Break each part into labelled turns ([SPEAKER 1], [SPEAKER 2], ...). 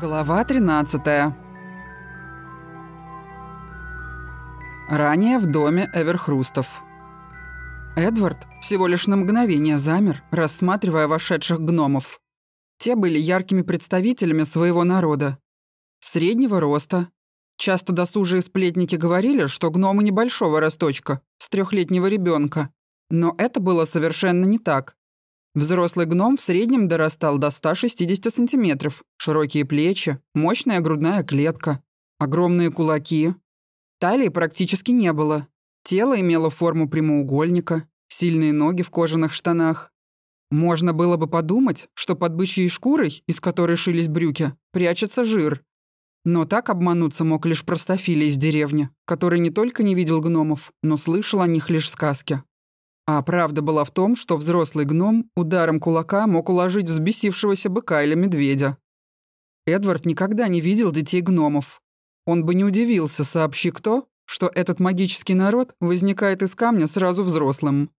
[SPEAKER 1] Глава 13 Ранее в доме Эверхрустов. Эдвард всего лишь на мгновение замер, рассматривая вошедших гномов. Те были яркими представителями своего народа. Среднего роста. Часто досужие сплетники говорили, что гномы небольшого росточка, с трехлетнего ребенка. Но это было совершенно не так. Взрослый гном в среднем дорастал до 160 сантиметров, широкие плечи, мощная грудная клетка, огромные кулаки. Талии практически не было. Тело имело форму прямоугольника, сильные ноги в кожаных штанах. Можно было бы подумать, что под бычьей шкурой, из которой шились брюки, прячется жир. Но так обмануться мог лишь простофиля из деревни, который не только не видел гномов, но слышал о них лишь сказки. А правда была в том, что взрослый гном ударом кулака мог уложить взбесившегося быка или медведя. Эдвард никогда не видел детей-гномов. Он бы не удивился, сообщи кто, что этот магический народ возникает из камня сразу взрослым.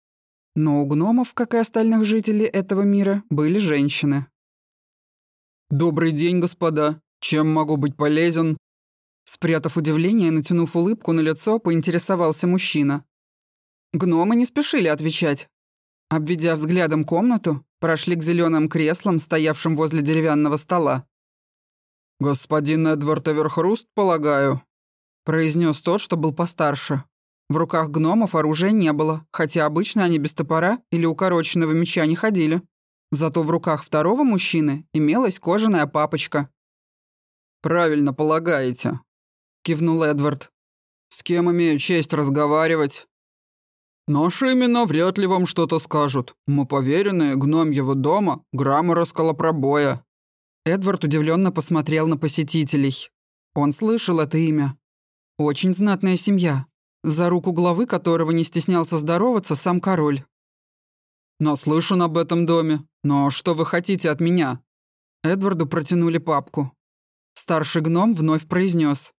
[SPEAKER 1] Но у гномов, как и остальных жителей этого мира, были женщины.
[SPEAKER 2] «Добрый день, господа. Чем могу быть полезен?»
[SPEAKER 1] Спрятав удивление и натянув улыбку на лицо, поинтересовался мужчина. Гномы не спешили отвечать. Обведя взглядом комнату, прошли к зеленым креслам, стоявшим возле деревянного стола.
[SPEAKER 2] «Господин Эдвард Эверхруст, полагаю», —
[SPEAKER 1] произнес тот, что был постарше. В руках гномов оружия не было, хотя обычно они без топора или укороченного меча не ходили. Зато в руках второго мужчины имелась кожаная папочка.
[SPEAKER 2] «Правильно полагаете», — кивнул Эдвард. «С кем имею честь разговаривать?» «Наши имена вряд ли вам что-то скажут. Мы поверенные гномьего дома Граммара Скалопробоя».
[SPEAKER 1] Эдвард удивленно посмотрел на посетителей. Он слышал это имя. Очень знатная семья, за руку главы которого не стеснялся здороваться сам король.
[SPEAKER 2] «Наслышан об этом доме. Но что вы хотите от меня?»
[SPEAKER 1] Эдварду протянули папку. Старший гном вновь произнес.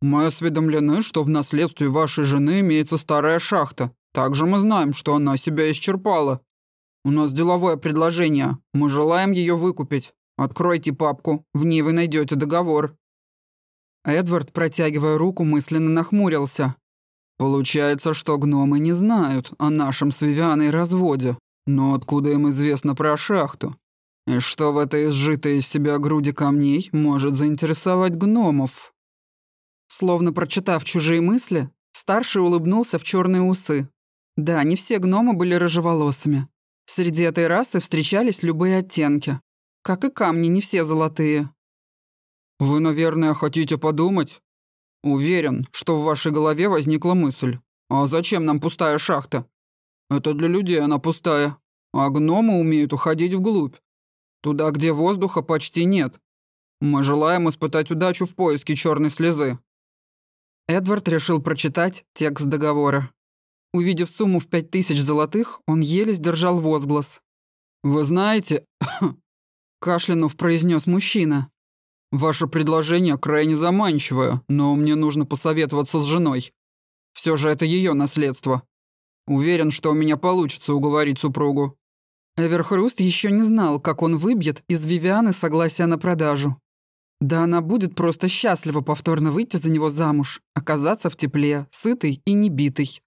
[SPEAKER 2] «Мы осведомлены, что в наследстве вашей жены имеется старая шахта, также мы знаем, что она себя исчерпала. У нас деловое предложение. Мы желаем ее выкупить. Откройте папку. В ней вы найдете договор».
[SPEAKER 1] Эдвард, протягивая руку, мысленно нахмурился.
[SPEAKER 2] «Получается, что гномы не знают о нашем с Вивианой разводе. Но откуда им известно про шахту? И что в этой изжитой из себя груди камней может заинтересовать гномов?»
[SPEAKER 1] Словно прочитав чужие мысли, старший улыбнулся в черные усы, да, не все гномы были рыжеволосыми. Среди этой расы встречались любые оттенки. Как и камни, не все золотые.
[SPEAKER 2] «Вы, наверное, хотите подумать?» «Уверен, что в вашей голове возникла мысль. А зачем нам пустая шахта? Это для людей она пустая. А гномы умеют уходить вглубь. Туда, где воздуха почти нет. Мы желаем испытать удачу в поиске черной слезы».
[SPEAKER 1] Эдвард решил прочитать текст договора. Увидев сумму в пять тысяч золотых, он еле сдержал возглас.
[SPEAKER 2] «Вы знаете...»
[SPEAKER 1] Кашлянув произнес мужчина.
[SPEAKER 2] «Ваше предложение крайне заманчивое, но мне нужно посоветоваться с женой. Все же это ее наследство. Уверен, что у меня получится уговорить супругу».
[SPEAKER 1] Эверхруст еще не знал, как он выбьет из Вивианы согласие на продажу. Да она будет просто счастлива повторно выйти за него замуж, оказаться в тепле, сытой и небитой.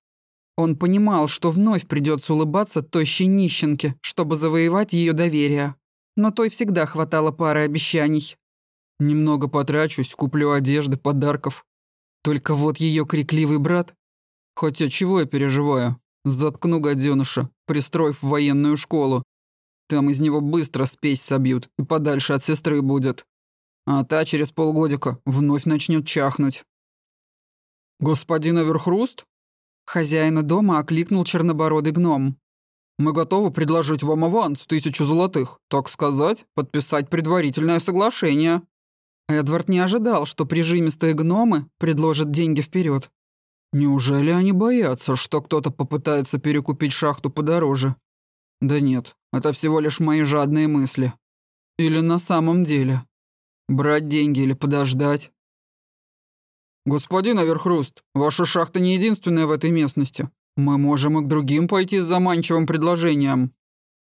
[SPEAKER 1] Он понимал, что вновь придется улыбаться тощей нищенке, чтобы завоевать ее доверие. Но той всегда хватало пары обещаний.
[SPEAKER 2] «Немного потрачусь, куплю одежды, подарков. Только вот ее крикливый брат... Хотя чего я переживаю? Заткну гаденыша, пристроив в военную школу. Там из него быстро спесь собьют и подальше от сестры будет. А та через полгодика вновь начнет чахнуть». «Господин Аверхруст?»
[SPEAKER 1] Хозяина дома окликнул чернобородый гном.
[SPEAKER 2] «Мы готовы предложить вам аванс в тысячу золотых, так сказать, подписать предварительное соглашение».
[SPEAKER 1] Эдвард не ожидал, что прижимистые гномы предложат деньги вперед.
[SPEAKER 2] Неужели они боятся, что кто-то попытается перекупить шахту подороже? Да нет, это всего лишь мои жадные мысли. Или на самом деле? Брать деньги или подождать? «Господин Аверхруст, ваша шахта не единственная в этой местности. Мы можем и к другим пойти с заманчивым предложением».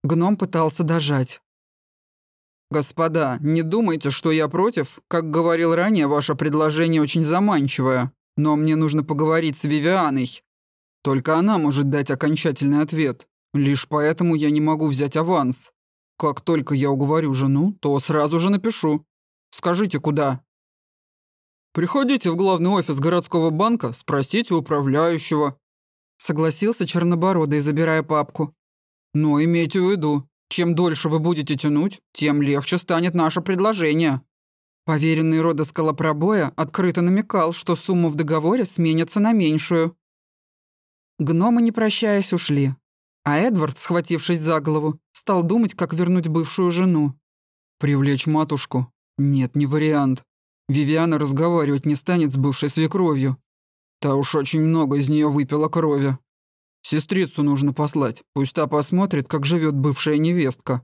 [SPEAKER 1] Гном пытался дожать. «Господа, не думайте, что я против. Как говорил ранее, ваше предложение очень заманчивое. Но мне нужно поговорить с Вивианой. Только она может дать окончательный ответ. Лишь поэтому я не могу взять аванс. Как только я уговорю жену, то сразу же напишу. Скажите, куда?» «Приходите в главный офис городского банка, спросите управляющего». Согласился Чернобородый, забирая папку. «Но имейте в виду, чем дольше вы будете тянуть, тем легче станет наше предложение». Поверенный рода скалопробоя открыто намекал, что сумма в договоре сменится на меньшую. Гномы, не прощаясь, ушли. А Эдвард, схватившись за голову, стал думать, как вернуть бывшую жену. Привлечь матушку? Нет, не вариант. Вивиана разговаривать не станет с бывшей свекровью. Та уж очень много из нее выпила крови. Сестрицу нужно послать, пусть та посмотрит, как живет бывшая невестка.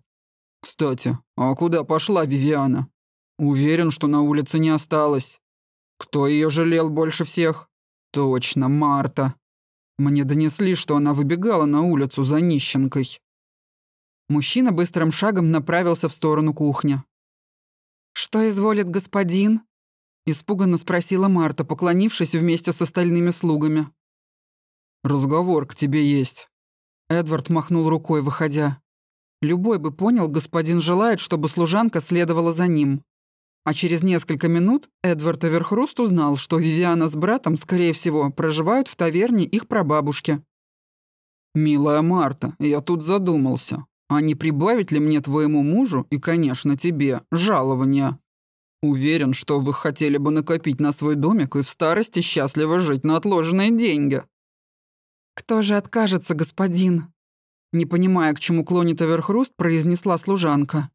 [SPEAKER 1] Кстати, а куда пошла Вивиана? Уверен, что на улице не осталось. Кто ее жалел больше всех? Точно, Марта. Мне донесли, что она выбегала на улицу за нищенкой. Мужчина быстрым шагом направился в сторону кухни. «Что изволит господин?» Испуганно спросила Марта, поклонившись вместе с остальными слугами. «Разговор к тебе есть». Эдвард махнул рукой, выходя. Любой бы понял, господин желает, чтобы служанка следовала за ним. А через несколько минут Эдвард Эверхруст узнал, что Вивиана с братом, скорее всего, проживают в таверне их прабабушки. «Милая Марта, я тут задумался. А не прибавить ли мне твоему мужу и, конечно, тебе жалования? Уверен, что вы хотели бы накопить на свой домик и в старости счастливо жить на отложенные деньги». «Кто же откажется, господин?» Не понимая, к чему клонит Эверхруст, произнесла служанка.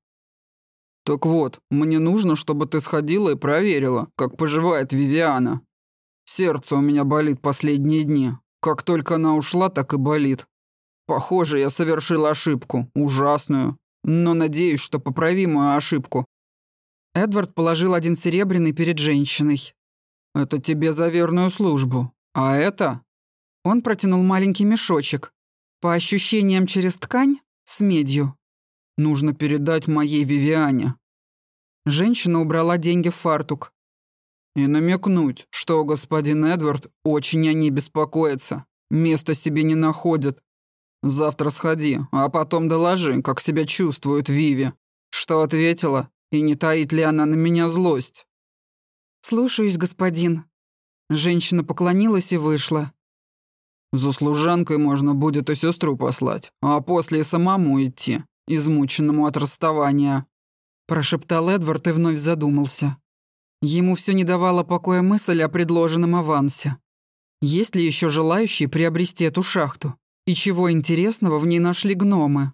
[SPEAKER 1] «Так вот, мне нужно, чтобы ты сходила и проверила, как поживает Вивиана. Сердце у меня болит последние дни. Как только она ушла, так и болит. Похоже, я совершил ошибку, ужасную, но надеюсь, что поправимую ошибку». Эдвард положил один серебряный перед женщиной. «Это тебе за верную службу. А это...» Он протянул маленький мешочек. По ощущениям через ткань, с медью. Нужно передать моей Вивиане». Женщина убрала деньги в фартук. «И намекнуть, что господин Эдвард очень о ней беспокоится, места себе не находит. Завтра сходи, а потом доложи, как себя чувствует Виви. Что ответила, и не таит ли она на меня злость?» «Слушаюсь, господин». Женщина поклонилась и вышла. «За служанкой можно будет и сестру послать, а после и самому идти измученному от расставания», – прошептал Эдвард и вновь задумался. Ему все не давала покоя мысль о предложенном авансе. Есть ли еще желающие приобрести эту шахту? И чего интересного в ней нашли гномы?